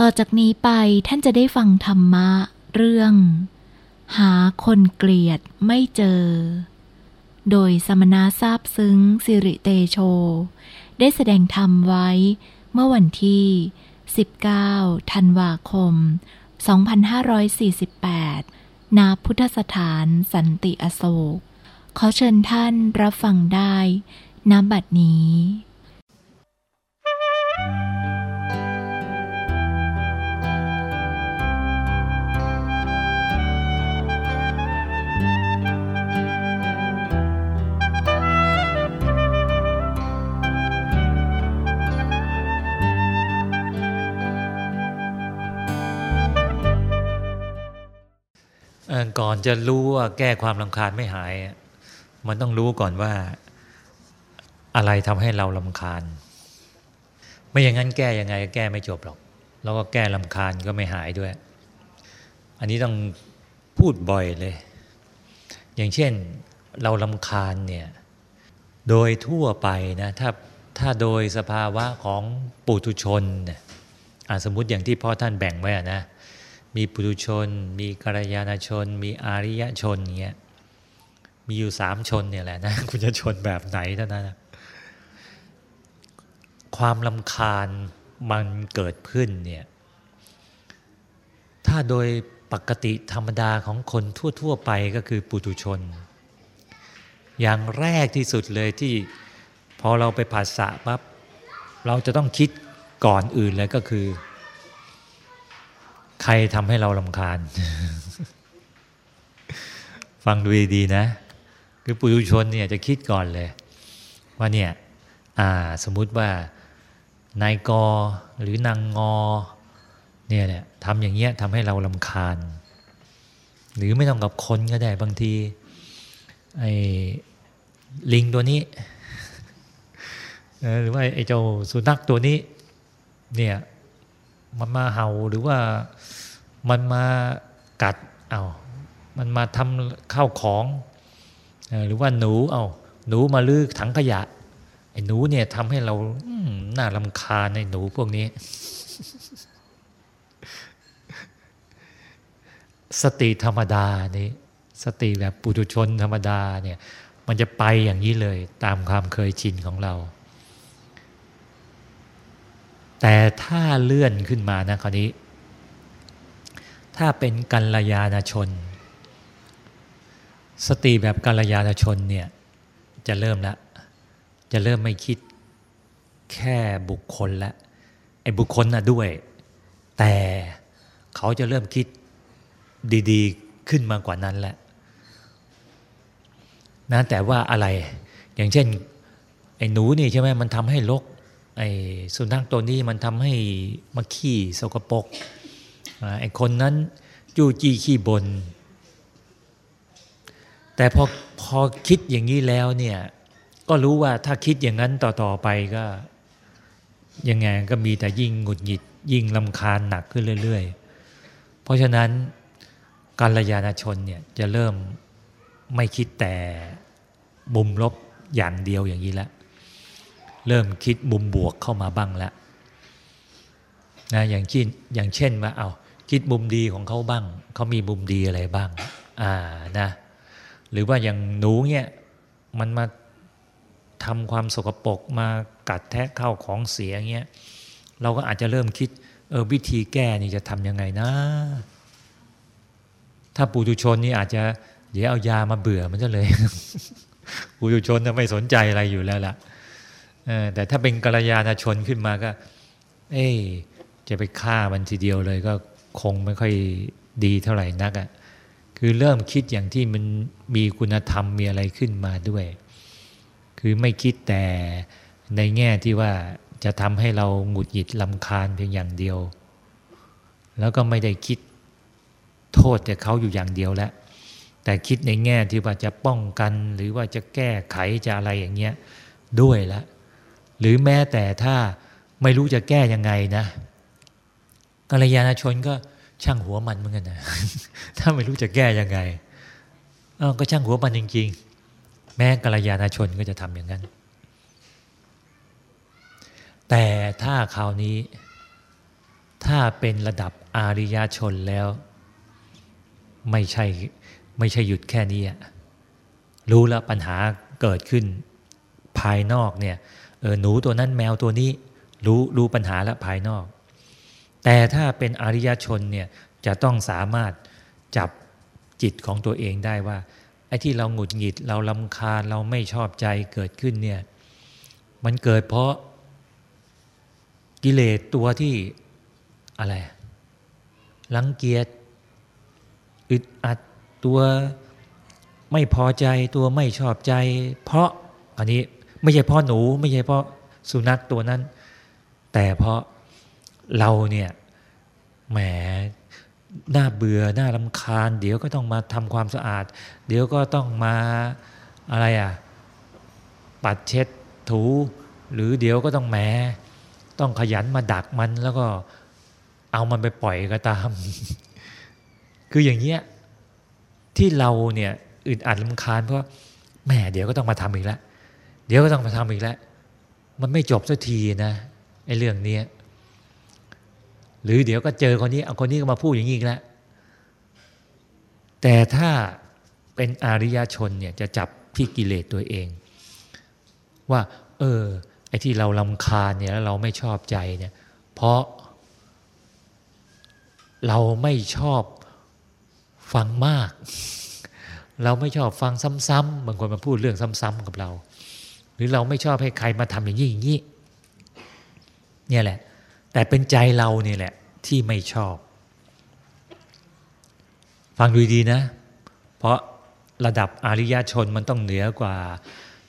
ต่อจากนี้ไปท่านจะได้ฟังธรรมะเรื่อง หาคนเกลียดไม่เจอ โดยสมณะทราบซึ้งสิริเตโช ได้แสดงธรรมไว้เมื่อวันที่ 19 ธันวาคม 2548 ณ พุทธสถานสันติอโศก ขอเชิญท่านรับฟังได้ณบัดนี้เอ่ ก่อนจะรู้ว่าแก้ความลำคาญไม่หาย มันต้องรู้ก่อนว่าอะไรทำให้เราลำคาญ ไม่อย่างนั้นแก้ยังไงก็แก้ไม่จบหรอก แล้วก็แก้ลำคาญก็ไม่หายด้วย อันนี้ต้องพูดบ่อยเลย อย่างเช่นเราลำคาญเนี่ย โดยทั่วไปนะถ้าถ้าโดยสภาวะของปุถุชนเนี่ยอะสมมติอย่างที่พ่อท่านแบ่งไว้นะ มีปุถุชน มีกัลยาณชน มีอาริยชนเงี้ยมีอยู่สามชนเนี่ยแหละนะคุณจะชนแบบไหนเท่านั้นนะความลำคาญมันเกิดขึ้นเนี่ยถ้าโดยปกติธรรมดาของคนทั่ว ๆ ไปก็คือปุถุชน อย่างแรกที่สุดเลยที่พอเราไปผัสสะปั๊บเราจะต้องคิดก่อนอื่นเลยก็คือ ใครทำให้เราลำคาญ ฟังดูดีๆนะ คือปุถุชนเนี่ยจะคิดก่อนเลย ว่าเนี่ยสมมุติว่านายกหรือนางงอเนี่ยแหละทำอย่างเงี้ยทำให้เราลำคาญ หรือไม่ต้องกับคนก็ได้บางทีไอ้ลิงตัวนี้หรือว่าไอ้เจ้าสุนัขตัวนี้เนี่ยมันมาเห่าหรือว่า มันมากัดเอามันมาทำข้าวของ หรือว่าหนูเอาหนูมาลื้อถังขยะไอ้หนูเนี่ยทำให้เราอืมน่าลำคาญในหนูพวกนี้ สติธรรมดานี่สติแบบปุถุชนธรรมดาเนี่ยมันจะไปอย่างนี้เลยตามความเคยชินของเรา แต่ถ้าเลื่อนขึ้นมานะคราวนี้ ถ้าเป็นกัลยาณชน สติแบบกัลยาณชนเนี่ยจะเริ่มละ จะเริ่มไม่คิดแค่บุคคลละไอ้บุคคลน่ะด้วย แต่เขาจะเริ่มคิดดีๆขึ้นมากว่านั้นแหละนะแต่ว่าอะไรอย่างเช่นไอ้หนูนี่ใช่ไหมมันทำให้ลกไอ้สุนัขตัวนี้มันทำให้มาขี้สกปรก ไอ้คนนั้นจู้จี้ขี้บนแต่พอพอคิดอย่างนี้แล้วเนี่ยก็รู้ว่าถ้าคิดอย่างนั้นต่อๆไปก็ยังไงก็มีแต่ยิ่งหงุดหงิด ยิ่งลำคาญหนักขึ้นเรื่อย ๆ เพราะฉะนั้นกัลยาณชนเนี่ยจะเริ่มไม่คิดแต่มุมลบอย่างเดียวอย่างนี้แล้วเริ่มคิดมุมบวกเข้ามาบ้างแล้วนะอย่างเช่นอย่างเช่นว่าเอา คิดมุมดีของเขาบ้าง เขามีมุมดีอะไรบ้าง อ่านะ หรือว่าอย่างหนูเนี่ยมันมาทำความสกปรกมากัดแทะเข้าของเสียเงี้ยเราก็อาจจะเริ่มคิดเออวิธีแก้นี่จะทำยังไงนะ ถ้าปุถุชนนี่อาจจะเดี๋ยวเอายามาเบื่อมันจะเลยปุถุชนน่ะไม่สนใจอะไรอยู่แล้วล่ะแต่ถ้าเป็นกัลยาณชนขึ้นมาก็ เอ๊จะไปฆ่ามันทีเดียวเลยก็ คงไม่ค่อยดีเท่าไหร่นักอะ่ะคือเริ่มคิดอย่างที่มันมีคุณธรรมมีอะไรขึ้นมาด้วย คือไม่คิดแต่ในแง่ที่ว่าจะทำให้เราหงุดหงิดลำคาญเพียงอย่างเดียว แล้วก็ไม่ได้คิดโทษแต่เขาอยู่อย่างเดียวแล้วแต่คิดในแง่ที่ว่าจะป้องกัน หรือว่าจะแก้ไขจะอะไรอย่างเงี้ยด้วยละหรือแม้แต่ถ้าไม่รู้จะแก้ยังไงนะ กัลยาณชนก็ช่างหัวมันเหมือนกันนะถ้าไม่รู้จะแก้ยังไงก็ช่างหัวมันจริง ๆ แม้กัลยาณชนก็จะทำอย่างนั้น แต่ถ้าคราวนี้ ถ้าาเป็นระดับอาริยชนแล้ว ไม่ใช่ไม่ใช่หยุดแค่นี้รู้แล้วปัญหาเกิดขึ้นภายนอกเนี่ยเออหนูตัวนั้นแมวตัวนี้รู้รู้ปัญหาแล้วภายนอก แต่ถ้าเป็นอริยชนเนี่ยจะต้องสามารถจับจิตของตัวเองได้ว่าไอ้ที่เราหงุดหงิดเราลำคาญเราไม่ชอบใจเกิดขึ้นเนี่ยมันเกิดเพราะกิเลสตัวที่อะไรลังเกียจอึดอัดตัวไม่พอใจตัวไม่ชอบใจ เพราะอันนี้ไม่ใช่เพราะหนูไม่ใช่เพราะสุนัขตัวนั้น แต่เพราะ เราเนี่ยแหมน่าเบื่อน่ารำคาญ เดี๋ยวก็ต้องมาทำความสะอาด เดี๋ยวก็ต้องมาอะไรอะปัดเช็ดถู หรือเดี๋ยวก็ต้องแหมต้องขยันมาดักมันแล้วก็เอามันไปปล่อยก็ตาม คืออย่างเงี้ยที่เราเนี่ยอึดอัดลำคาญเพราะแหมเดี๋ยวก็ต้องมาทำอีกแล้วเดี๋ยวก็ต้องมาทำอีกแล้วมันไม่จบสักทีนะไอ้เรื่องนี้ หรือเดี๋ยวก็เจอคนนี้เอาคนนี้ก็มาพูดอย่างนี้อีกแล้วแต่ถ้าเป็นอริยชนเนี่ยจะจับที่กิเลสตัวเอง ว่า เออ ไอ้ที่เราลำคาญเนี่ยแล้วเราไม่ชอบใจเนี่ย เพราะ เราไม่ชอบฟังมาก เราไม่ชอบฟังซ้ำๆบางคนมาพูดเรื่องซ้ำๆกับเรา หรือเราไม่ชอบให้ใครมาทำอย่างนี้อย่างนี้เนี่ยแหละ แต่เป็นใจเราเนี่ยแหละที่ไม่ชอบ ฟังดูดีนะ เพราะระดับอริยชนมันต้องเหนือกว่า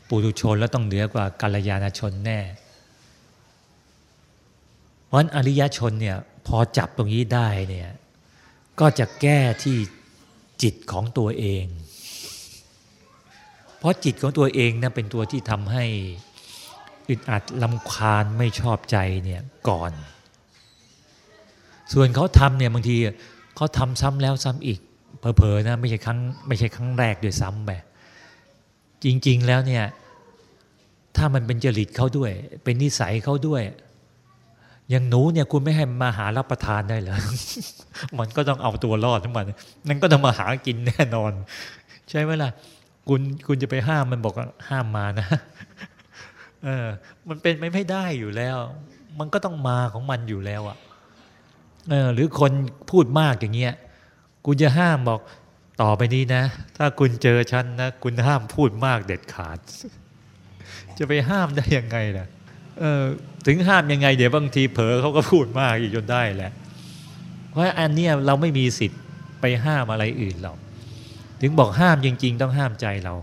ปุถุชนแล้วต้องเหนือกว่ากัลยาณชนแน่ เพราะอริยชนเนี่ยพอจับตรงนี้ได้เนี่ยก็จะแก้ที่จิตของตัวเอง เพราะจิตของตัวเองนะเป็นตัวที่ทำให้ อึดอัดลำคาญไม่ชอบใจเนี่ยก่อน ส่วนเขาทำเนี่ยบางทีเขาทำซ้ำแล้วซ้ำอีกเผลอๆนะไม่ใช่ครั้งไม่ใช่ครั้งแรกด้วยซ้ำแบบจริง ๆแล้วเนี่ยถ้ามันเป็นจริตเขาด้วย เป็นนิสัยเขาด้วย อย่างหนูเนี่ยคุณไม่ให้มาหารับประทานได้เหรอมันก็ต้องเอาตัวรอดทั้งมันนั่นก็ต้องมาหากินแน่นอน ใช่ไหมล่ะ คุณคุณจะไปห้ามมันบอกห้ามมานะ เออ มันเป็นไม่ไม่ได้อยู่แล้ว มันก็ต้องมาของมันอยู่แล้วอะเออ หรือคนพูดมากอย่างเงี้ยคุณจะห้ามบอกต่อไปนี้นะ ถ้าคุณเจอฉันนะ คุณห้ามพูดมากเด็ดขาด จะไปห้ามได้ยังไงล่ะเออถึงห้ามยังไง เดี๋ยวบางทีเผลอเขาก็พูดมากอีกจนได้แหละ เพราะอันเนี้ยเราไม่มีสิทธิ์ไปห้ามอะไรอื่นหรอก ถึงบอกห้ามจริง ๆ ต้องห้ามใจเรา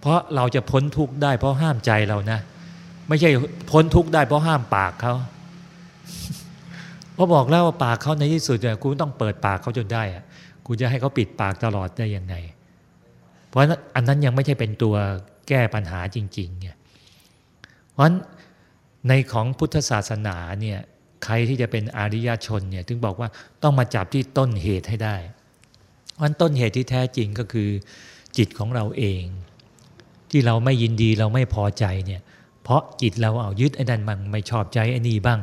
เพราะเราจะพ้นทุกข์ได้ เพราะห้ามใจเรานะ ไม่ใช่พ้นทุกข์ได้เพราะห้ามปากเขาเพราะบอกแล้วว่าปากเขาในที่สุดเนี่ยกูต้องเปิดปากเขาจนได้อะกูจะให้เขาปิดปากตลอดได้ยังไง เพราะอันนั้นยังไม่ใช่เป็นตัวแก้ปัญหาจริงๆเนี่ยเพราะนั้นในของพุทธศาสนาเนี่ยใครที่จะเป็นอริยชนเนี่ยถึงบอกว่าต้องมาจับที่ต้นเหตุให้ได้เพราะต้นเหตุที่แท้จริงก็คือจิตของเราเอง ที่เราไม่ยินดีเราไม่พอใจเนี่ย เพราะจิตเราเอายึดไอ้นั่นมันไม่ชอบใจไอ้นี่บ้าง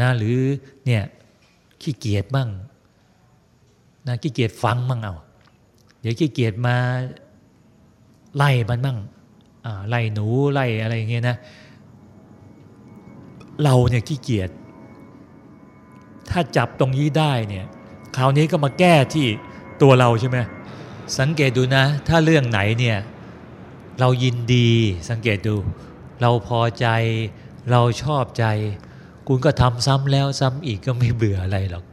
นะหรือเนี่ยขี้เกียจบ้างนะขี้เกียจฟังบ้างเอาเดี๋ยวขี้เกียจมาไล่มันบ้างไล่หนูไล่อะไรเงี้ยนะ เราเนี่ยขี้เกียจถ้าจับตรงนี้ได้เนี่ยคราวนี้ก็มาแก้ที่ตัวเราใช่ไหมสังเกตดูนะ ถ้าเรื่องไหนเนี่ย เรายินดีสังเกตดู เราพอใจ เราชอบใจ คุณก็ทำซ้ำแล้วซ้ำอีกก็ไม่เบื่ออะไรหรอก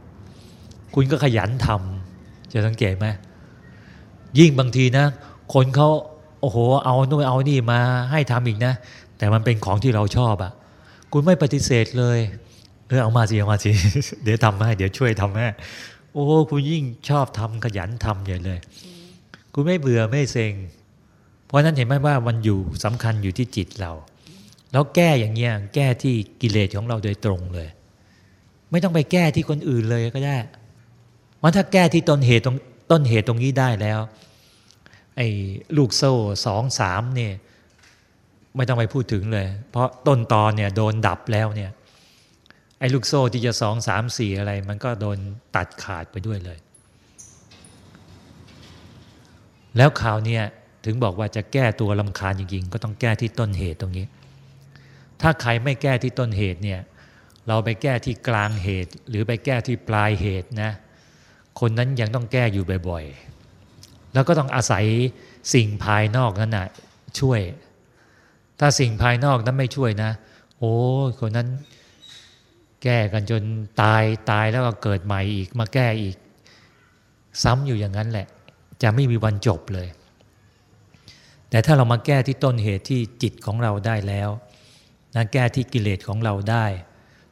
คุณก็ขยันทำจะสังเกตไหมยิ่งบางทีนะ คนเขาโอ้โห เอาโน่นเอานี่มาให้ทำอีกนะ แต่มันเป็นของที่เราชอบอะ่ะ คุณไม่ปฏิเสธเลยเออเอามาสิเอามาสิเดี๋ยวทำให้เดี๋ยวช่วยทำให้โอ้คุณยิ่งชอบทำขยันทำใหญ่เลย คุณไม่เบื่อไม่เซ็ง เพราะนั้นเห็นไหมว่ามันอยู่สำคัญอยู่ที่จิตเรา แล้วแก้อย่างเงี้ยแก้ที่กิเลสของเราโดยตรงเลย ไม่ต้องไปแก้ที่คนอื่นเลยก็ได้เพราะถ้าแก้ที่ต้นเหตุตรงต้นเหตุตรงนี้ได้แล้วไอ้ลูกโซ่สองสามเนี่ยไม่ต้องไปพูดถึงเลย เพราะต้นตอนเนี่ยโดนดับแล้วเนี่ยไอ้ลูกโซ่ที่จะสองสามสี่อะไร มันก็โดนตัดขาดไปด้วยเลย แล้วข่าวเนี่ย ถึงบอกว่าจะแก้ตัวลำคาญจริงๆ ก็ต้องแก้ที่ต้นเหตุตรงนี้ ถ้าใครไม่แก้ที่ต้นเหตุเนี่ยเราไปแก้ที่กลางเหตุ หรือไปแก้ที่ปลายเหตุนะคนนั้นยังต้องแก้อยู่บ่อยๆ แล้วก็ต้องอาศัยสิ่งภายนอกนั้นนะช่วย ถ้าสิ่งภายนอกนั้นไม่ช่วยนะ โอ้คนนั้นแก้กันจนตายตายแล้วก็เกิดใหม่อีกมาแก้อีก ซ้ำอยู่อย่างนั้นแหละ จะไม่มีวันจบเลย แต่ถ้าเรามาแก้ที่ต้นเหตุที่จิตของเราได้แล้วนะแก้ที่กิเลสของเราได้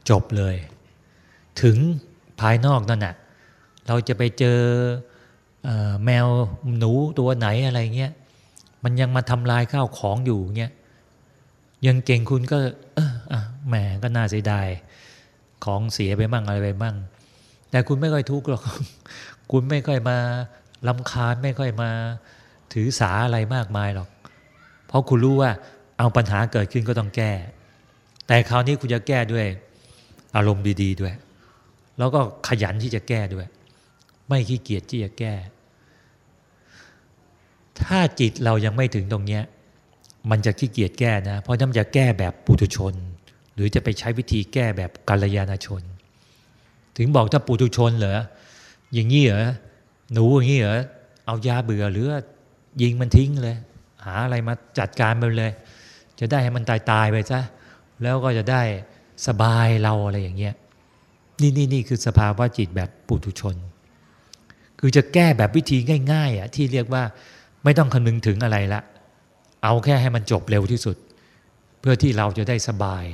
จบเลย ถึงภายนอกนั่นนะเราจะไปเจออแมวหนูตัวไหนอะไรเงี้ยมันยังมาทำลายข้าวของอยู่เงี้ยยังเก่งคุณก็เออแหมก็น่าเสียดายของเสียไปมั่งอะไรไปมั่งแต่คุณไม่ค่อยทุกข์หรอก คุณไม่ค่อยมาลำคาญไม่ค่อยมา ถือสาอะไรมากมายหรอก เพราะคุณรู้ว่าเอาปัญหาเกิดขึ้นก็ต้องแก้ แต่คราวนี้คุณจะแก้ด้วย อารมณ์ดี ๆ ด้วย แล้วก็ขยันที่จะแก้ด้วย ไม่ขี้เกียจที่จะแก้ ถ้าจิตเรายังไม่ถึงตรงเนี้ยมันจะขี้เกียจแก้นะ เพราะนั่นจะแก้แบบปุถุชน หรือจะไปใช้วิธีแก้แบบกัลยาณชน ถึงบอกถ้าปุถุชนเหรออย่างนี้เหรอหนูอย่างนี้เหรอเอายาเบื่อหรือ ยิงมันทิ้งเลย หาอะไรมาจัดการมันเลย จะได้ให้มันตายตายไปซะแล้วก็จะได้สบายเราอะไรอย่างเงี้ยนี่นี่นี่คือสภาวะจิตแบบปุถุชน คือจะแก้แบบวิธีง่ายๆอะที่เรียกว่าไม่ต้องคำนึงถึงอะไรละ เอาแค่ให้มันจบเร็วที่สุด เพื่อที่เราจะได้สบาย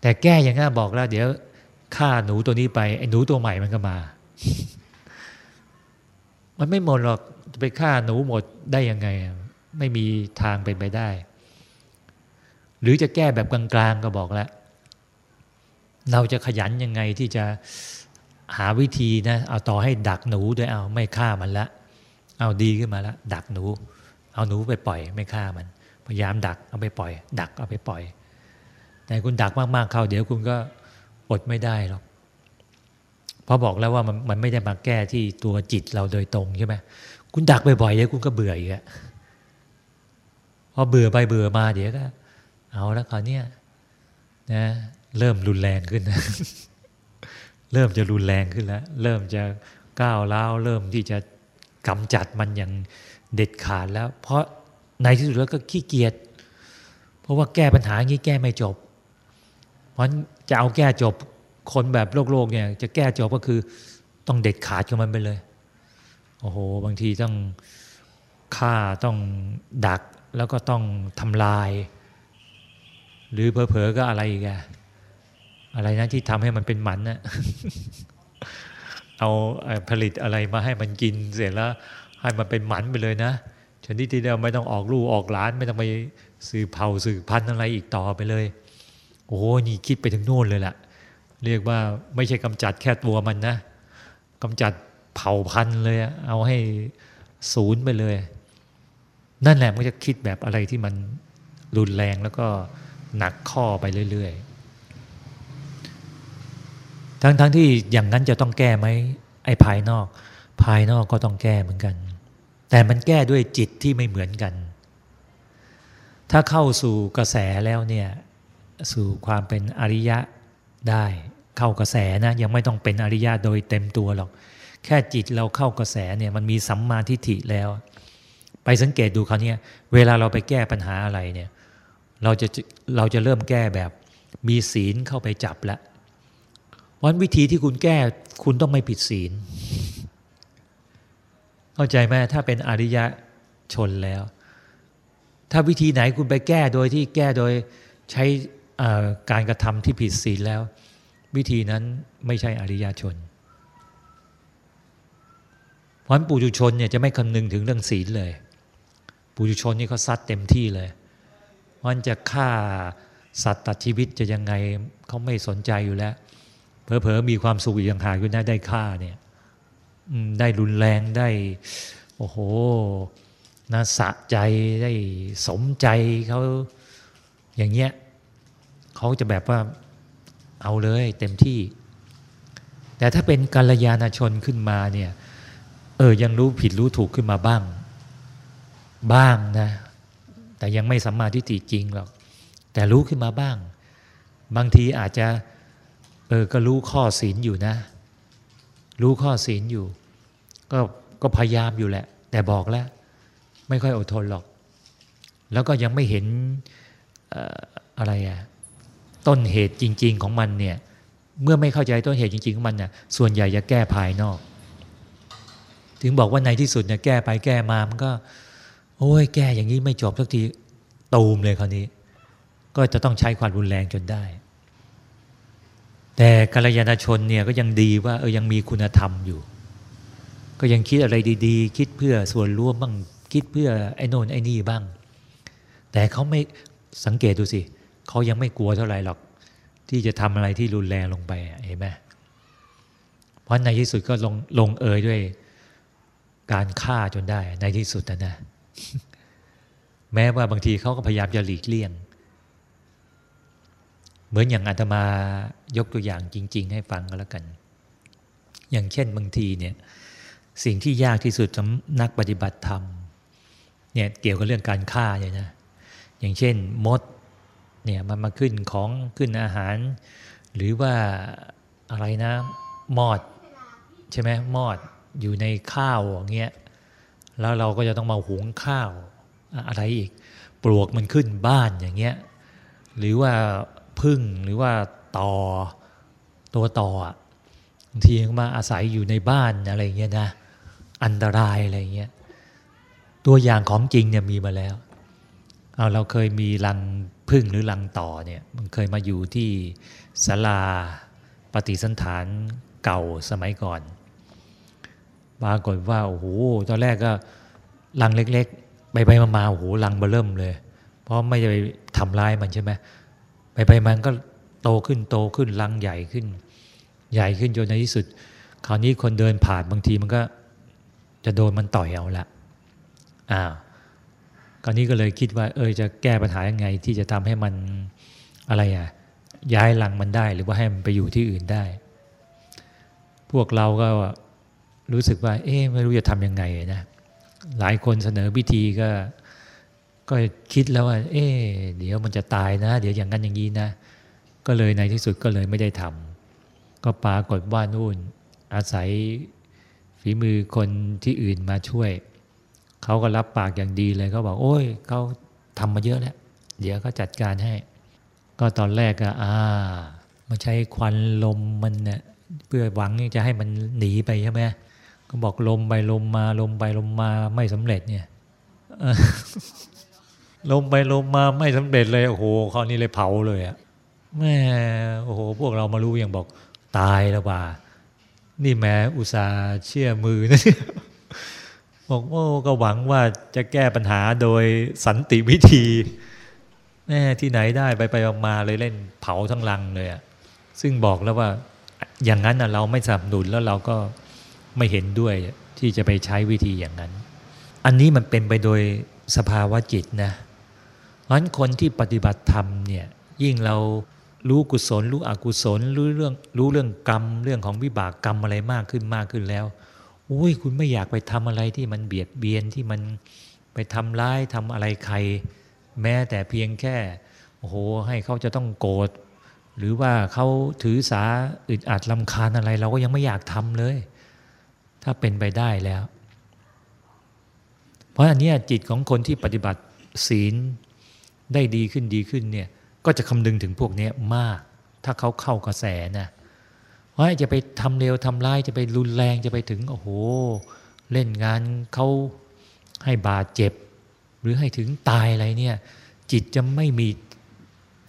แต่แก้อย่างงี้บอกแล้ว เดี๋ยวฆ่าหนูตัวนี้ไปไอ้หนูตัวใหม่มันก็มา มันไม่หมดหรอกจะไปฆ่าหนูหมดได้ยังไง ไม่มีทางเป็นไปได้ หรือจะแก้แบบกลางๆก็บอกแล้ว เราจะขยันยังไงที่จะหาวิธีนะเอาต่อให้ดักหนูด้วยเอาไม่ฆ่ามันละ เอาดีขึ้นมาล้วดักหนู เอาหนูไปปล่อย ไม่ฆ่ามัน พยายามดักเอาไปปล่อย ดักเอาไปปล่อย แต่คุณดักมากๆเข้าเดี๋ยวคุณก็อดไม่ได้หรอก ราะบอกแล้วว่ามันมันไม่ได้มาแก้ที่ตัวจิตเราโดยตรงใช่ไหมคุณดักบ่อยๆเดี๋ยวคุณก็เบื่ออีกอะพอเบื่อไปเบื่อมาเดี๋ยวก็ เอาแล้วคราวนี้นะเริ่มรุนแรงขึ้นนะเริ่มจะรุนแรงขึ้นแล้ว เริ่มจะก้าวล้าวเริ่มที่จะกำจัดมันอย่างเด็ดขาดแล้ว เพราะในที่สุดแล้วก็ขี้เกียจเพราะว่าแก้ปัญหางนี้แก้ไม่จบ เพราะจะเอาแก้จบ คนแบบโลกโลกเนี่ยจะแก้จบก็คือต้องเด็ดขาดกับมันไปเลย โอ้โห บางทีต้องฆ่าต้องดักแล้วก็ต้องทำลาย หรือเพอๆก็อะไรอีกอะอะไรนะที่ทำให้มันเป็นหมันนะเอาผลิตอะไรมาให้มันกินเสร็จแล้วให้มันเป็นหมันไปเลยนะชนิดที่เราไม่ต้องออกลูกออกหลาน ไม่ต้องไปสืบเผ่าสืบพันธุ์อะไรอีกต่อไปเลย โอ้โหนี่คิดไปถึงโน่นเลยแหละ เรียกว่าไม่ใช่กำจัดแค่ตัวมันนะกำจัดเผ่าพันธุ์เลยเอาให้ศูนย์ไปเลย นั่นแหละมันจะคิดแบบอะไรที่มันรุนแรงแล้วก็หนักข้อไปเรื่อยๆ ทั้งๆทที่อย่างนั้นจะต้องแก้ไหมไอ้ภายนอก ภายนอกก็ต้องแก้เหมือนกัน แต่มันแก้ด้วยจิตที่ไม่เหมือนกัน ถ้าเข้าสู่กระแสแล้วเนี่ยสู่ความเป็นอริยะ ได้เข้ากระแสนะยังไม่ต้องเป็นอริยะโดยเต็มตัวหรอก แค่จิตเราเข้ากระแสเนี่ยมันมีสัมมาทิฏฐิแล้ว ไปสังเกตดูเขาเนี่ยเวลาเราไปแก้ปัญหาอะไรเนี่ยเราจะเราจะเริ่มแก้แบบมีศีลเข้าไปจับแล้ววันวิธีที่คุณแก้คุณต้องไม่ผิดศีล เข้าใจไหมถ้าเป็นอริยะชนแล้ว ถ้าวิธีไหนคุณไปแก้โดยที่แก้โดยใช้ การกระทำที่ผิดศีลแล้ว วิธีนั้นไม่ใช่อริยชนเพราะปุถุชนเนี่ยจะไม่คำนึงถึงเรื่องศีลเลย ปุถุชนนี่เขาซัดเต็มที่เลยมันจะฆ่าสัตว์ตัดชีวิตจะยังไงเขาไม่สนใจอยู่แล้วเผลอๆมีความสุขอย่างหาอยู่นะได้ฆ่าเนี่ยได้รุนแรงได้ โอ้โหนะสะใจได้สมใจเขาอย่างเงี้ย เขาจะแบบว่าเอาเลยเต็มที่ แต่ถ้าเป็นกัลยาณชนขึ้นมาเนี่ยเออยังรู้ผิดรู้ถูกขึ้นมาบ้าง บ้างนะ แต่ยังไม่สัมมาทิฏฐิจริงหรอก แต่รู้ขึ้นมาบ้าง บางทีอาจจะเออก็รู้ข้อศีลอยู่นะ รู้ข้อศีลอยู่ ก็ก็พยายามอยู่แหละ แต่บอกแล้ว ไม่ค่อยอดทนหรอก แล้วก็ยังไม่เห็นอะไรอะ ต้นเหตุจริง ๆ ของมันเนี่ย เมื่อไม่เข้าใจต้นเหตุจริง ๆ ของมันเนี่ยส่วนใหญ่จะแก้ภายนอก ถึงบอกว่าในที่สุดเนี่ยแก้ไปแก้มามันก็ โอ้ยแก้อย่างนี้ไม่จบสักทีตูมเลยคราวนี้ ก็จะต้องใช้ความรุนแรงจนได้ แต่กัลยาณชนเนี่ยก็ยังดีว่าเออยังมีคุณธรรมอยู่ ก็ยังคิดอะไรดีๆ คิดเพื่อส่วนร่วมบ้างคิดเพื่อไอ้โน่นไอ้นี่บ้าง แต่เขาไม่สังเกตดูสิเขายังไม่กลัวเท่าไหร่หรอก ที่จะทำอะไรที่รุนแรงลงไปเห็นไหมเพราะในที่สุดก็ลงลงเอยด้วย การฆ่าจนได้ ในที่สุดนะนะแม้ว่าบางทีเขาก็พยายามจะหลีกเลี่ยง เหมือนอย่างอาตมายกตัวอย่างจริง ๆ ให้ฟังก็แล้วกัน อย่างเช่นบางทีเนี่ยสิ่งที่ยากที่สุดสำนักปฏิบัติธรรมเนี่ยเกี่ยวกับเรื่องการฆ่าเนี่ยนะอย่างเช่น มด เนี่ยมันมาขึ้นของขึ้นอาหาร หรือว่าอะไรนะมอดใช่ไหมมอดอยู่ในข้าวอย่างเงี้ยแล้วเราก็จะต้องมาหุงข้าวอะไรอีก ปลวกมันขึ้นบ้านอย่างเงี้ยหรือว่าพึ่งหรือว่าต่อตัวต่อบางทีมาอาศัยอยู่ในบ้านอะไรเงี้ยนะอันตรายอะไรเงี้ยตัวอย่างของจริงเนี่ยมีมาแล้วเอาเราเคยมีรัง พึ่งหรือรังต่อเนี่ยมันเคยมาอยู่ที่ศาลาปฏิสันฐานเก่าสมัยก่อนปรากฏว่าโอ้โหตอนแรกก็รังเล็ก ๆ ไปไปมาๆโอ้โหรังเบเริ่มเลย เพราะไม่ได้ไปทำร้ายมันใช่ไหมไปไปมันก็โตขึ้นโตขึ้นรังใหญ่ขึ้น ใหญ่ขึ้นจนในที่สุด คราวนี้คนเดินผ่านบางทีมันก็จะโดนมันต่อยเอาละอ้าว คราวนี้ก็เลยคิดว่า เออจะแก้ปัญหายังไง ที่จะทำให้มันอะไรอะย้ายหลังมันได้หรือว่าให้มันไปอยู่ที่อื่นได้ พวกเราก็รู้สึกว่า เอ๊ะไม่รู้จะทำยังไงนะหลายคนเสนอวิธีก็ ก็คิดแล้วว่า เอ๊ะเดี๋ยวมันจะตายนะ เดี๋ยวอย่างนั้นอย่างนี้นะ ก็เลยในที่สุดก็เลยไม่ได้ทำก็ปรากฏว่านู่นอาศัยฝีมือคนที่อื่นมาช่วย เขาก็รับปากอย่างดีเลยเขาบอกโอ้ยเขาทำมาเยอะแล้วเดี๋ยวเขาจัดการให้ ก็ตอนแรกก็อ่ามาใช้ควันลมมันเนี่ยเพื่อหวังจะให้มันหนีไปใช่ไหมก็บอกลมไปลมมาลมไปลมมาไม่สำเร็จเนี่ยลมไปลมมาไม่สำเร็จเลยโอ้โหคราวนี้เลยเผาเลยอะแม่โอ้โห พวกเรามารู้อย่างบอกตายแล้วบ่า นี่แม้อุตส่าห์เชื่อมือนะ บอกโอ้ก็หวังว่าจะแก้ปัญหาโดยสันติวิธีแม่ที่ไหนได้ไปไปมาเลยเล่นเผาทั้งลังเลยอะซึ่งบอกแล้วว่าอย่างนั้นเราไม่สนับสนุนแล้วเราก็ไม่เห็นด้วยที่จะไปใช้วิธีอย่างนั้น อันนี้มันเป็นไปโดยสภาวะจิตนะเพราะนั้นคนที่ปฏิบัติธรรมเนี่ยยิ่งเรารู้กุศล รู้อกุศล รู้เรื่องรู้เรื่องกรรม เรื่องของวิบากกรรมอะไรมากขึ้นมากขึ้นแล้ว อุ้ยคุณไม่อยากไปทำอะไรที่มันเบียดเบียนที่มันไปทำร้ายทำอะไรใคร แม้แต่เพียงแค่โอ้โหให้เขาจะต้องโกรธหรือว่าเขาถือสาอึดอัดลำคาญอะไร เราก็ยังไม่อยากทำเลย ถ้าเป็นไปได้แล้ว เพราะอันนี้จิตของคนที่ปฏิบัติศีลได้ดีขึ้นดีขึ้นเนี่ยก็จะคำนึงถึงพวกนี้มาก ถ้าเขาเข้ากระแสนะ ว่าจะไปทำเร็วทำร้ายจะไปรุนแรงจะไปถึงโอ้โห เล่นงานเขาให้บาดเจ็บ หรือให้ถึงตายอะไรเนี่ย จิตจะไม่มี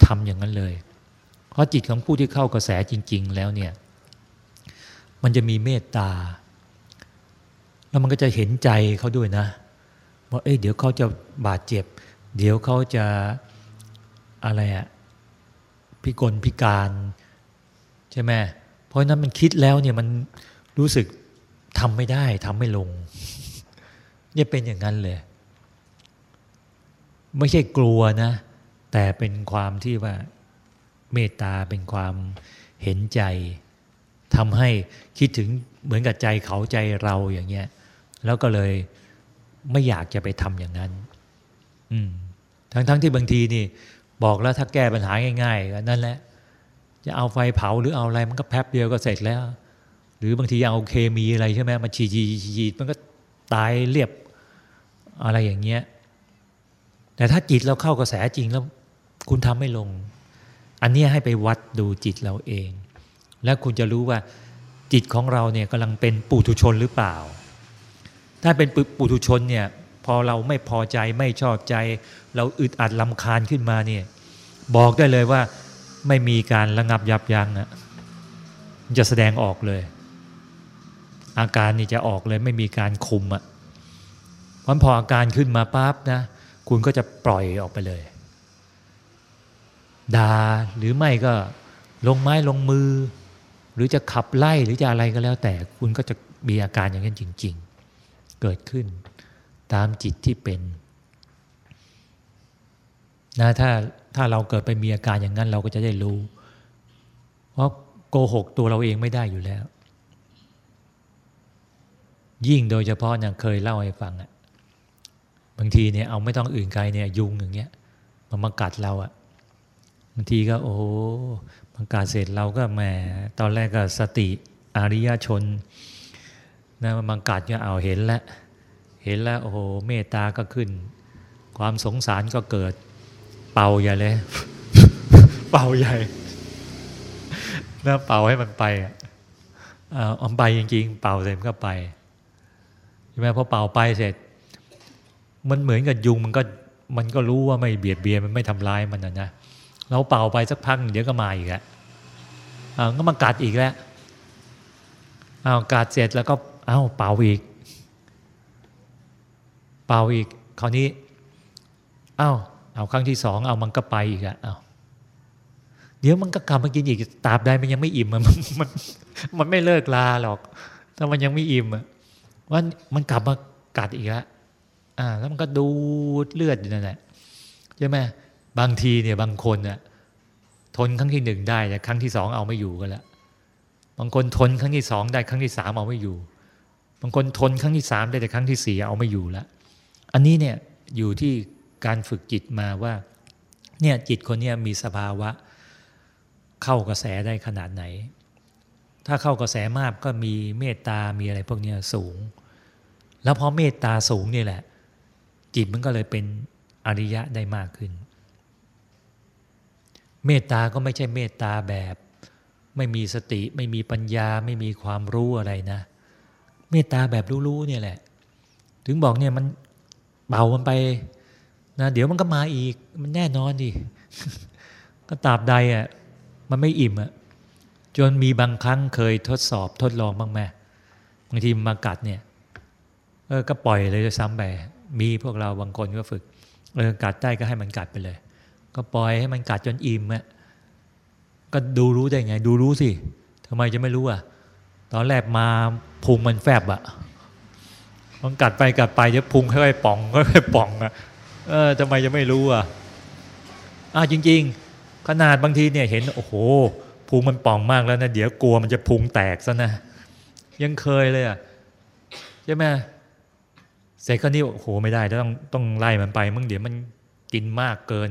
ทำอย่างนั้นเลย เพราะจิตของผู้ที่เข้ากระแสจริง ๆ แล้วเนี่ย มันจะมีเมตตา แล้วมันก็จะเห็นใจเขาด้วยนะว่าเอ้ยเดี๋ยวเขาจะบาดเจ็บ เดี๋ยวเขาจะอะไรอะพิกลพิการใช่ไหมเราะนั้นมันคิดแล้วเนี่ยมันรู้สึกทำไม่ได้ทำไม่ลงเนี่ยเป็นอย่างนั้นเลย ไม่ใช่กลัวนะ แต่เป็นความที่ว่าเมตตาเป็นความเห็นใจทำให้คิดถึงเหมือนกับใจเขาใจเราอย่างเงี้ย แล้วก็เลยไม่อยากจะไปทำอย่างนั้น อืมทั้งๆทที่บางทีนี่ บอกแล้วถ้าแก้ปัญหาง่าย ๆ ก็นั่นแหละ จะเอาไฟเผาหรือเอาอะไรมันก็แป๊บเดียวก็เสร็จแล้ว หรือบางทีเอาเคมีอะไรใช่ไหมมาฉีดฉีดมันก็ตายเรียบอะไรอย่างเงี้ยแต่ถ้าจิตเราเข้ากระแสจริงแล้ว คุณทำไม่ลง อันนี้ให้ไปวัดดูจิตเราเอง แล้วคุณจะรู้ว่าจิตของเราเนี่ยกำลังเป็นปุถุชนหรือเปล่า ถ้าเป็นปุถุชนเนี่ยพอเราไม่พอใจไม่ชอบใจ เราอึดอัดลำคาญขึ้นมาเนี่ยบอกได้เลยว่า ไม่มีการระงับยับยั้งอะจะแสดงออกเลย อาการนี่จะออกเลยไม่มีการคุมอะวันพออาการขึ้นมาปั๊บนะ คุณก็จะปล่อยออกไปเลยด่าหรือไม่ก็ลงไม้ลงมือ หรือจะขับไล่หรือจะอะไรก็แล้ว แต่คุณก็จะมีอาการอย่างนั้นจริง ๆ เกิดขึ้นตามจิตที่เป็นนะถ้า ถ้าเราเกิดไปมีอาการอย่างนั้นเราก็จะได้รู้ เพราะโกหกตัวเราเองไม่ได้อยู่แล้ว ยิ่งโดยเฉพาะเนี่ยเคยเล่าให้ฟังอะบางทีเนี่ยเอาไม่ต้องอื่นไกลเนี่ยยุงอย่างเงี้ย มันมากัดเราอะบางทีก็โอ้มันกัดเสร็จเราก็แหมตอนแรกก็สติอริยชนนะมันกัดก็เอาเห็นแล้วเห็นแล้วโอ้โหเมตตาก็ขึ้น ความสงสารก็เกิด เป่าใหญ่เลย เป่าใหญ่นะเป่าให้มันไปอะเอาไปจริง ๆ เป่าเสร็จก็ไปใช่ไหมพอเป่าไปเสร็จ มันเหมือนกับยุงมันก็มันก็รู้ว่าไม่เบียดเบียนมันไม่ทำร้ายมันนะนะเราเป่าไปสักพักเดี๋ยวก็มาอีกแล้วอ่าก็มากัดอีกแล้วอ้าวกัดเสร็จแล้วก็อ้าวเป่าอีก เป่าอีก คราวนี้อ้าว เอาครั้งที่สองเอามันก็ไปอีกอะอ้าเดี๋ยวมันก็กลับมากินอีกตราบใดมันยังไม่อิ่มมันมันมันไม่เลิกลาหรอก ถ้ามันยังไม่อิ่มอะว่ามันกลับมากัดอีกแล้วอ่า แล้วมันก็ดูดเลือดอยู่นั่นแหละใช่ไหมบางทีเนี่ยบางคนเนี่ยทนครั้งที่หนึ่งได้แต่ครั้งที่สองเอาไม่อยู่กันล้วบางคนทนครั้งที่สองได้ครั้งที่สามเอาไม่อยู่ บางคนทนครั้งที่สามได้แต่ครั้งที่สี่เอาไม่อยู่ล้วอันนี้เนี่ยอยู่ที่ การฝึกจิตมาว่า เนี่ยจิตคนนี้มีสภาวะ เข้ากระแสได้ขนาดไหน ถ้าเข้ากระแสมากก็มีเมตตา มีอะไรพวกนี้สูง แล้วพอเมตตาสูงนี่แหละ จิตมันก็เลยเป็นอริยะได้มากขึ้น เมตตาก็ไม่ใช่เมตตาแบบ ไม่มีสติไม่มีปัญญาไม่มีความรู้อะไรนะ เมตตาแบบรู้ๆเนี่ยแหละ ถึงบอกเนี่ยมันเบามันไป นะเดี๋ยวมันก็มาอีก มันแน่นอนดิก็ตราบใดอะมันไม่อิ่มอะจนมีบางครั้งเคยทดสอบทดลองบ้างไหมบางทีมากัดเนี่ยเออก็ปล่อยเลยจะซ้ำไปมีพวกเราบางคนก็ฝึกเออกัดได้ก็ให้มันกัดไปเลย ก็ปล่อยให้มันกัดจนอิ่มอะก็ดูรู้ได้ไง ดูรู้สิทำไมจะไม่รู้อะตอนแรกมาพุงมันแฟบอะมันกัดไปกัดไปจะพุงค่อยๆป่องค่อยๆป่องอะ เออทำไมจะไม่รู้อะอ่าจริง ๆ ขนาดบางทีเนี่ยเห็นโอ้โหพุงมันป่องมากแล้วนะเดี๋ยวกลัวมันจะพุงแตกซะนะ ยังเคยเลยอะใช่ไหมเสร็จก็นี่โอ้โหไม่ได้ต้องต้องไล่มันไปมึงเดี๋ยวมันกินมากเกิน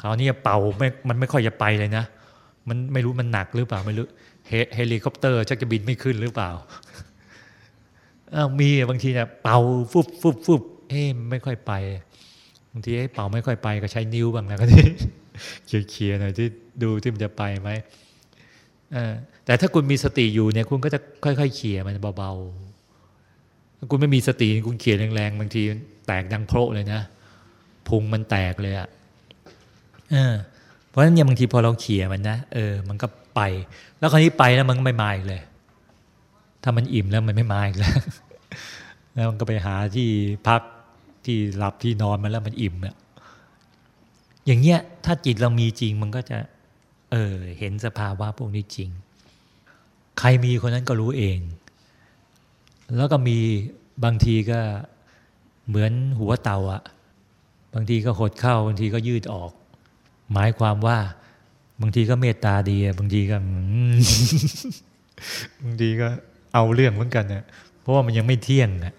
คราวนี้เป่าไม่มันไม่ค่อยจะไปเลยนะมันไม่รู้มันหนักหรือเปล่าไม่รู้เฮลิคอปเตอร์ชักจะบินไม่ขึ้นหรือเปล่าอ้าวมีบางทีเนี่ยเป่าฟุบฟุบฟุบเอ้ไม่ค่อยไป บางทีเป่าไม่ค่อยไปก็ใช้นิ้วบ้างนะก็ที่เคลียร์หน่อยที่ดูที่มันจะไปไหมแต่ถ้าคุณมีสติอยู่เนี่ยคุณก็จะค่อยๆเคลียร์มันเบาๆถ้าคุณไม่มีสติคุณเขี่ยแรงๆบางทีแตกดังโพละเลยนะพุงมันแตกเลยอะ่ะเพราะฉะนั้นเนี่ยบางทีพอเราเขี่ยมันนะเออ มันก็ไป แล้วคราวนี้ไปแล้วมันไม่มาอีกเลย ถ้ามันอิ่มแล้วมันไม่มาอีกแล้ว แล้วมันก็ไปหาที่พัก ที่หลับที่นอนมาแล้วมันอิ่มเนี่ยอย่างเงี้ยถ้าจิตเรามีจริงมันก็จะ เออเห็นสภาวะพวกนี้จริง ใครมีคนนั้นก็รู้เอง แล้วก็มีบางทีก็เหมือนหัวเต่าอะบางทีก็หดเข้าบางทีก็ยืดออก หมายความว่า บางทีก็เมตตาดีบางทีก็บางทีก็เอาเรื่องเหมือนกันเนี่ยเพราะว่ามันยังไม่เที่ยงนะ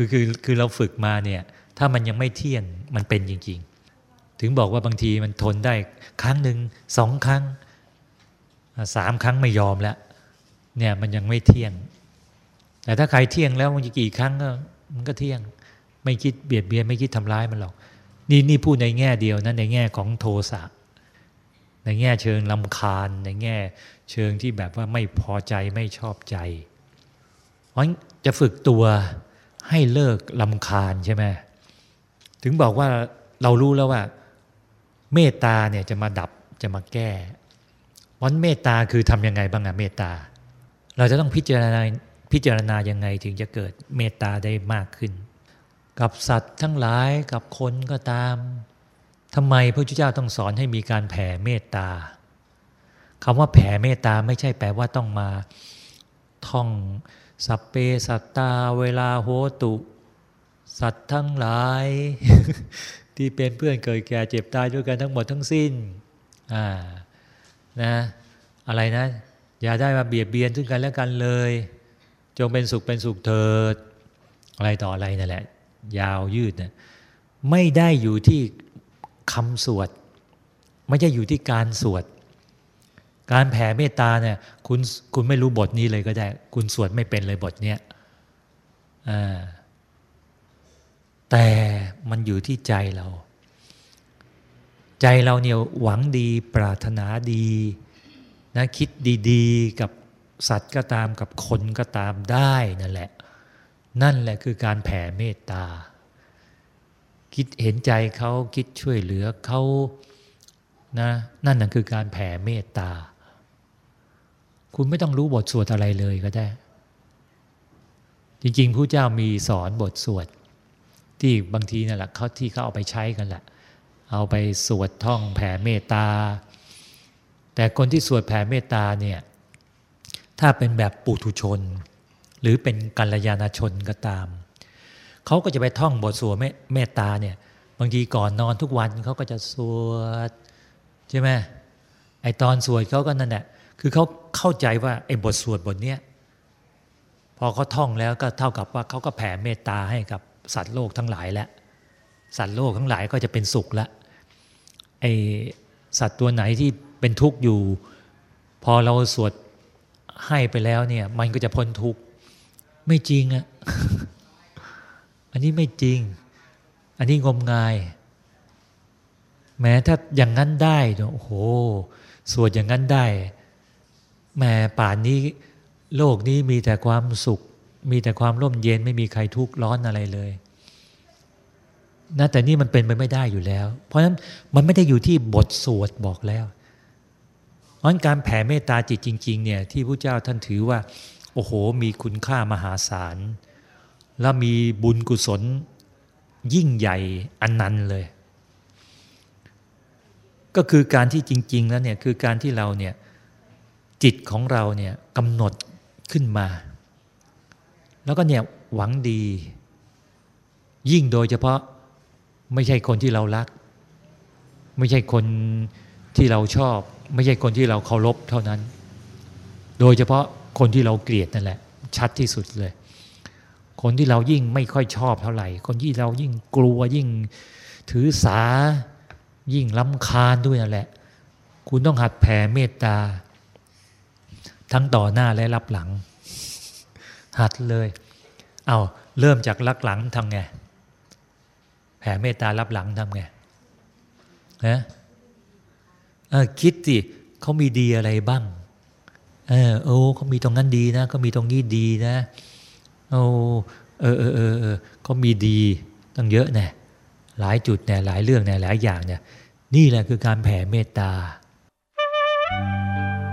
คือคือคือเราฝึกมาเนี่ยถ้ามันยังไม่เที่ยงมันเป็นจริง ๆ ถึงบอกว่าบางทีมันทนได้ครั้งหนึ่งสองครั้งสามครั้งไม่ยอมแล้วเนี่ยมันยังไม่เที่ยง แต่ถ้าใครเที่ยงแล้วมันจะกี่ครั้งก็มันก็เที่ยง ไม่คิดเบียดเบียนไม่คิดทำร้ายมันหรอก นี่นี่พูดในแง่เดียวนะในแง่ของโทสะในแง่เชิงลำคาญ ในแง่เชิงที่แบบว่าไม่พอใจไม่ชอบใจเพราะจะฝึกตัว ให้เลิกลำคาญใช่ไหมถึงบอกว่าเรารู้แล้วว่า เมตตาเนี่ยจะมาดับจะมาแก้วันเมตตาคือทำยังไงบ้างอะเมตตา เราจะต้องพิจารณาพิจารณายังไงถึงจะเกิดเมตตาได้มากขึ้น กับสัตว์ทั้งหลายกับคนก็ตามทำไมพระพุทธเจ้าต้องสอนให้มีการแผ่เมตตาคำว่าแผ่เมตตาไม่ใช่แปลว่าต้องมาท่อง สัพเปสัตตาเวลาโหตุ สัตว์ทั้งหลาย ที่เป็นเพื่อนเกิดแก่เจ็บตายด้วยกันทั้งหมดทั้งสิ้นอ่านะอะไรนะ อย่าได้มาเบียดเบียนซึ่งกันและกันเลย จงเป็นสุขเป็นสุขเถิด อะไรต่ออะไรนั่นแหละ ยาวยืดนะไม่ได้อยู่ที่คำสวด ไม่ใช่อยู่ที่การสวด การแผ่เมตตาเนี่ยคุณคุณไม่รู้บทนี้เลยก็ได้ คุณสวดไม่เป็นเลยบทเนี้ยแต่มันอยู่ที่ใจเรา ใจเราเนี่ยหวังดีปรารถนาดีนะคิดดีๆ กับสัตว์ก็ตามกับคนก็ตามได้นั่นแหละ นั่นแหละคือการแผ่เมตตา คิดเห็นใจเขาคิดช่วยเหลือเขานะนั่นนั่นคือการแผ่เมตตา คุณไม่ต้องรู้บทสวดอะไรเลยก็ได้ จริงๆผู้เจ้ามีสอนบทสวด ที่บางทีนั่นแหละเขาที่เขาเอาไปใช้กันแหละเอาไปสวดท่องแผ่เมตตา แต่คนที่สวดแผ่เมตตาเนี่ยถ้าเป็นแบบปุถุชน หรือเป็นกัลยาณชนก็ตาม เขาก็จะไปท่องบทสวดเมตตาเนี่ยบางทีก่อนนอนทุกวันเขาก็จะสวด ใช่ไหมไอตอนสวดเขาก็นั่นแหละ คือเขาเข้าใจว่าไอ้บทสวดบทเนี้ยพอเขาท่องแล้วก็เท่ากับว่าเขาก็แผ่เมตตาให้กับสัตว์โลกทั้งหลายแล้วสัตว์โลกทั้งหลายก็จะเป็นสุขละไอสัตว์ตัวไหนที่เป็นทุกข์อยู่ พอเราสวดให้ไปแล้วเนี่ย มันก็จะพ้นทุกข์ไม่จริงอะอันนี้ไม่จริง อันนี้งมงาย แม้ถ้าอย่างนั้นได้โอ้โหสวดอย่างนั้นได้ แม้ป่านนี้โลกนี้มีแต่ความสุข มีแต่ความร่มเย็นไม่มีใครทุกข์ร้อนอะไรเลยนะแต่นี่มันเป็นไปไม่ได้อยู่แล้ว เพราะฉะนั้นมันไม่ได้อยู่ที่บทสวดบอกแล้วเพราะฉะนั้นการแผ่เมตตาจิตจริงๆเนี่ยที่พระเจ้าท่านถือว่า โอ้โห มีคุณค่ามหาศาล แล้วมีบุญกุศลยิ่งใหญ่อันนั้นเลย ก็คือการที่จริง ๆ แล้วเนี่ยคือการที่เราเนี่ย จิตของเราเนี่ยกำหนดขึ้นมา แล้วก็เนี่ยหวังดี ยิ่งโดยเฉพาะไม่ใช่คนที่เรารัก ไม่ใช่คนที่เราชอบ ไม่ใช่คนที่เราเคารพเท่านั้น โดยเฉพาะคนที่เราเกลียดนั่นแหละ ชัดที่สุดเลย คนที่เรายิ่งไม่ค่อยชอบเท่าไหร่ คนที่เรายิ่งกลัวยิ่งถือสายิ่งลำคาญด้วยนั่นแหละ คุณต้องหัดแผ่เมตตา ทั้งต่อหน้าและรับหลัง หัดเลย เอาเริ่มจากรับหลังทำไง แผ่เมตตารับหลังทำไงนะเออคิดสิเขามีดีอะไรบ้าง เออโอ้เขามีตรงนั้นดีนะเขามีตรงนี้ดีนะเอเออเออเออเออก็มีดีตั้งเยอะแน่หลายจุดแน่หลายเรื่องแน่หลายอย่างเนี่ย นี่แหละคือการแผ่เมตตา thank you